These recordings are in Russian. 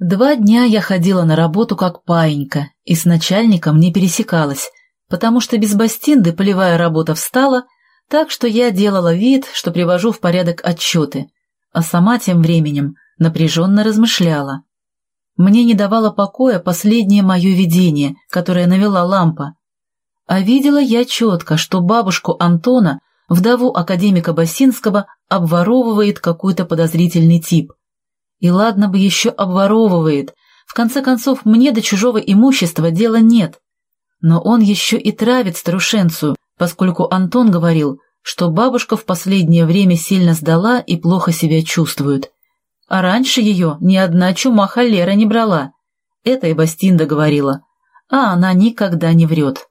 Два дня я ходила на работу как паинька и с начальником не пересекалась, потому что без Бастинды полевая работа встала, так что я делала вид, что привожу в порядок отчеты, а сама тем временем напряженно размышляла. Мне не давало покоя последнее мое видение, которое навела лампа. А видела я четко, что бабушку Антона, вдову академика Басинского, обворовывает какой-то подозрительный тип. И ладно бы еще обворовывает, в конце концов мне до чужого имущества дела нет. Но он еще и травит старушенцию, поскольку Антон говорил, что бабушка в последнее время сильно сдала и плохо себя чувствует. А раньше ее ни одна чума холера не брала. Это и Бастинда говорила. А она никогда не врет.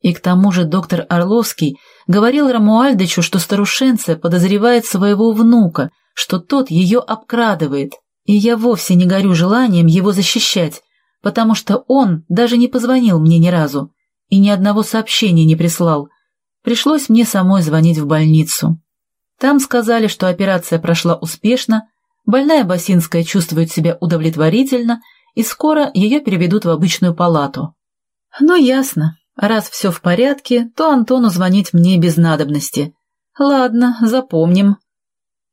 И к тому же доктор Орловский говорил Рамуальдычу, что старушенция подозревает своего внука, что тот ее обкрадывает. И я вовсе не горю желанием его защищать, потому что он даже не позвонил мне ни разу и ни одного сообщения не прислал. Пришлось мне самой звонить в больницу. Там сказали, что операция прошла успешно, Больная Басинская чувствует себя удовлетворительно, и скоро ее переведут в обычную палату. Ну, ясно. Раз все в порядке, то Антону звонить мне без надобности. Ладно, запомним.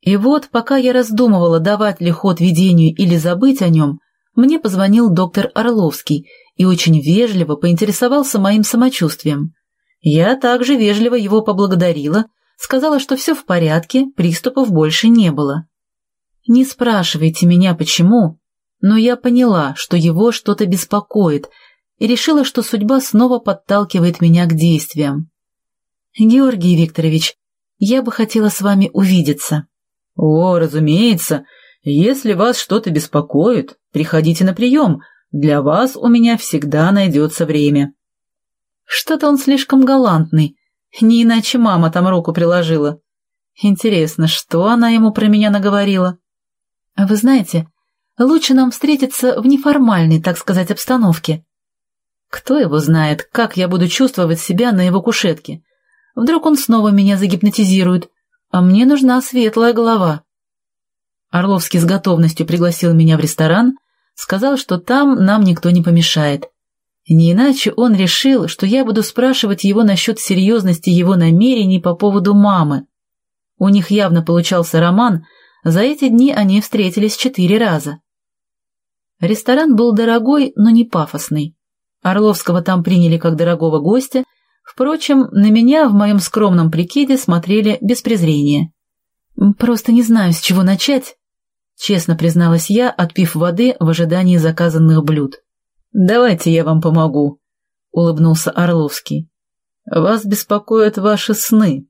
И вот, пока я раздумывала, давать ли ход видению или забыть о нем, мне позвонил доктор Орловский и очень вежливо поинтересовался моим самочувствием. Я также вежливо его поблагодарила, сказала, что все в порядке, приступов больше не было. Не спрашивайте меня, почему, но я поняла, что его что-то беспокоит, и решила, что судьба снова подталкивает меня к действиям. «Георгий Викторович, я бы хотела с вами увидеться». «О, разумеется. Если вас что-то беспокоит, приходите на прием. Для вас у меня всегда найдется время». Что-то он слишком галантный. Не иначе мама там руку приложила. Интересно, что она ему про меня наговорила? «Вы знаете, лучше нам встретиться в неформальной, так сказать, обстановке». Кто его знает, как я буду чувствовать себя на его кушетке? Вдруг он снова меня загипнотизирует, а мне нужна светлая голова. Орловский с готовностью пригласил меня в ресторан, сказал, что там нам никто не помешает. Не иначе он решил, что я буду спрашивать его насчет серьезности его намерений по поводу мамы. У них явно получался роман — за эти дни они встретились четыре раза. Ресторан был дорогой, но не пафосный. Орловского там приняли как дорогого гостя, впрочем, на меня в моем скромном прикиде смотрели без презрения. «Просто не знаю, с чего начать», — честно призналась я, отпив воды в ожидании заказанных блюд. «Давайте я вам помогу», — улыбнулся Орловский. «Вас беспокоят ваши сны».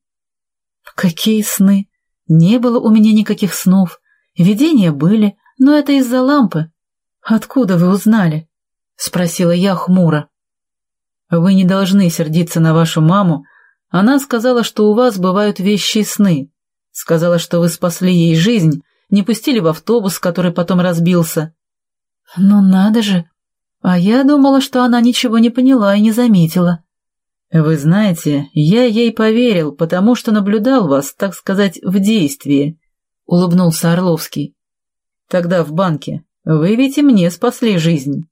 «Какие сны?» Не было у меня никаких снов. Видения были, но это из-за лампы. Откуда вы узнали? — спросила я хмуро. Вы не должны сердиться на вашу маму. Она сказала, что у вас бывают вещи и сны. Сказала, что вы спасли ей жизнь, не пустили в автобус, который потом разбился. Ну надо же! А я думала, что она ничего не поняла и не заметила. «Вы знаете, я ей поверил, потому что наблюдал вас, так сказать, в действии», — улыбнулся Орловский. «Тогда в банке. Вы ведь и мне спасли жизнь».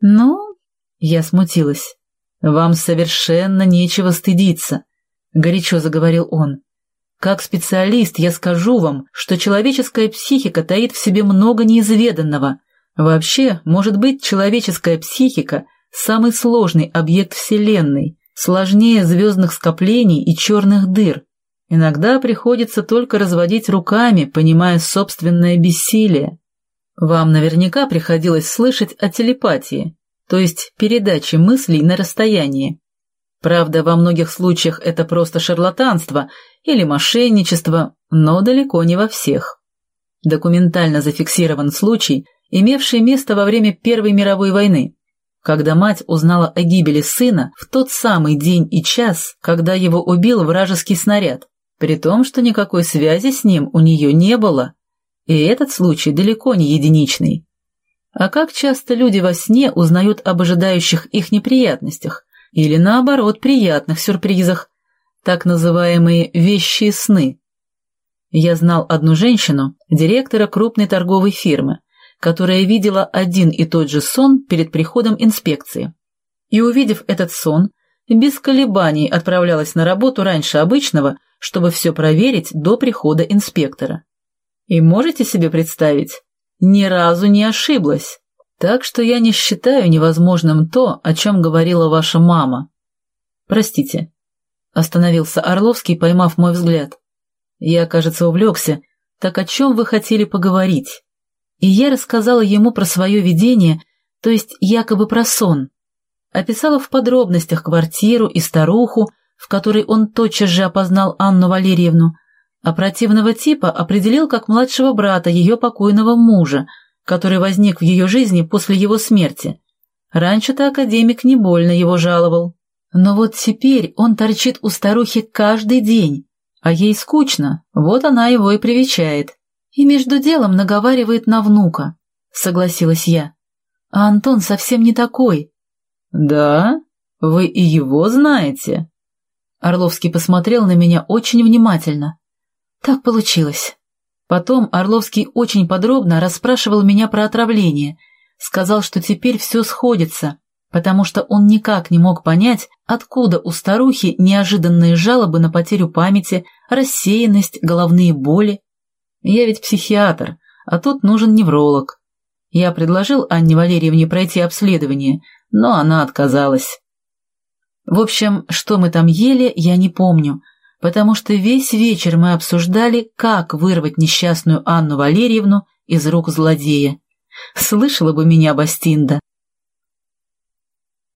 «Ну...» — я смутилась. «Вам совершенно нечего стыдиться», — горячо заговорил он. «Как специалист я скажу вам, что человеческая психика таит в себе много неизведанного. Вообще, может быть, человеческая психика — самый сложный объект Вселенной, сложнее звездных скоплений и черных дыр. Иногда приходится только разводить руками, понимая собственное бессилие. Вам наверняка приходилось слышать о телепатии, то есть передаче мыслей на расстоянии. Правда, во многих случаях это просто шарлатанство или мошенничество, но далеко не во всех. Документально зафиксирован случай, имевший место во время Первой мировой войны когда мать узнала о гибели сына в тот самый день и час, когда его убил вражеский снаряд, при том, что никакой связи с ним у нее не было. И этот случай далеко не единичный. А как часто люди во сне узнают об ожидающих их неприятностях или, наоборот, приятных сюрпризах, так называемые «вещие сны». Я знал одну женщину, директора крупной торговой фирмы, которая видела один и тот же сон перед приходом инспекции. И, увидев этот сон, без колебаний отправлялась на работу раньше обычного, чтобы все проверить до прихода инспектора. И можете себе представить, ни разу не ошиблась. Так что я не считаю невозможным то, о чем говорила ваша мама. Простите. Остановился Орловский, поймав мой взгляд. Я, кажется, увлекся. Так о чем вы хотели поговорить? И я рассказала ему про свое видение, то есть якобы про сон. Описала в подробностях квартиру и старуху, в которой он тотчас же опознал Анну Валерьевну, а противного типа определил как младшего брата ее покойного мужа, который возник в ее жизни после его смерти. Раньше-то академик не больно его жаловал. Но вот теперь он торчит у старухи каждый день, а ей скучно, вот она его и привечает. И между делом наговаривает на внука, согласилась я. А Антон совсем не такой. Да? Вы и его знаете? Орловский посмотрел на меня очень внимательно. Так получилось. Потом Орловский очень подробно расспрашивал меня про отравление, сказал, что теперь все сходится, потому что он никак не мог понять, откуда у старухи неожиданные жалобы на потерю памяти, рассеянность, головные боли. Я ведь психиатр, а тут нужен невролог. Я предложил Анне Валерьевне пройти обследование, но она отказалась. В общем, что мы там ели, я не помню, потому что весь вечер мы обсуждали, как вырвать несчастную Анну Валерьевну из рук злодея. Слышала бы меня Бастинда.